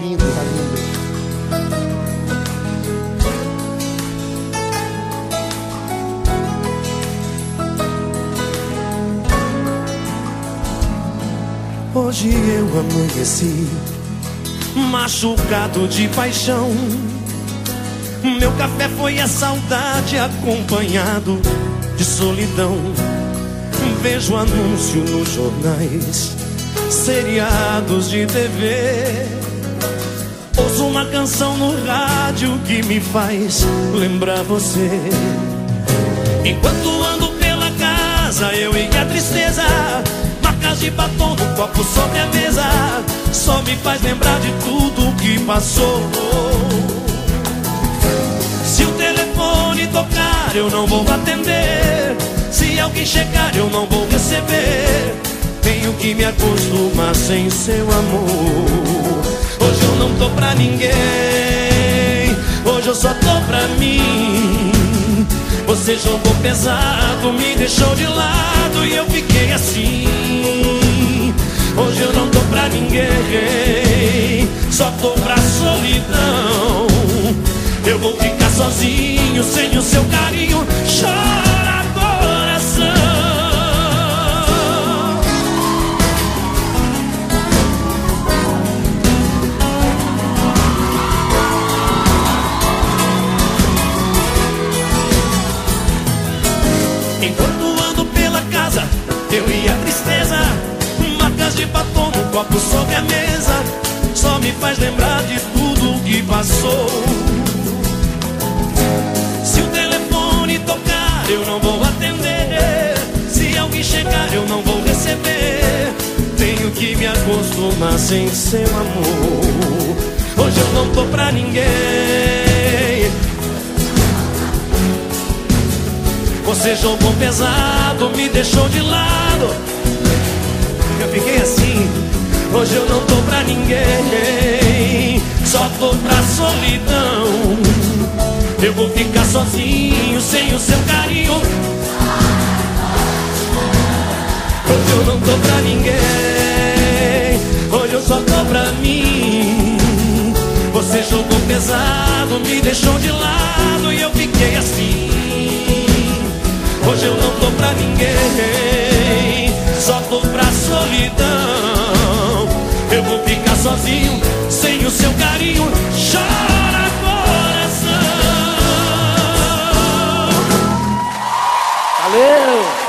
Lindo, tá lindo. Hoje eu amanheci machucado de paixão. Meu café foi a saudade acompanhado de solidão. Vejo anúncio nos jornais, seriados de TV. Ouço uma canção no rádio que me faz lembrar você. Enquanto ando pela casa, eu e a tristeza Marcas de batom no copo sobre a mesa Só me faz lembrar de tudo que passou Se o telefone tocar, eu não vou atender Se alguém chegar, eu não vou receber me acostumar sem seu amor Hoje eu não tô pra ninguém Hoje eu só tô pra mim você jogou pesado, me deixou de lado e eu fiquei assim. Hoje eu não tô pra ninguém, só tô pra solidão. Eu vou ficar sozinho, sem o seu carinho, chora copo sobre a mesa Só me faz lembrar de tudo que passou. Se o telefone tocar, eu não vou atender. Se alguém chegar, eu não vou receber. Tenho que me acostumar sem seu amor. Hoje eu não tô pra ninguém. Você jogou pesado, me deixou de lado. Eu fiquei assim, hoje eu não tô pra ninguém, só tô pra solidão. Eu vou ficar sozinho, sem o seu carinho. Hoje eu não tô pra ninguém, hoje eu só tô pra mim. Você jogou pesado, me deixou de lado e eu fiquei assim. Hoje eu não tô pra ninguém, só tô pra solidão. Sozinho, sem o seu carinho. Chora coração. Valeu!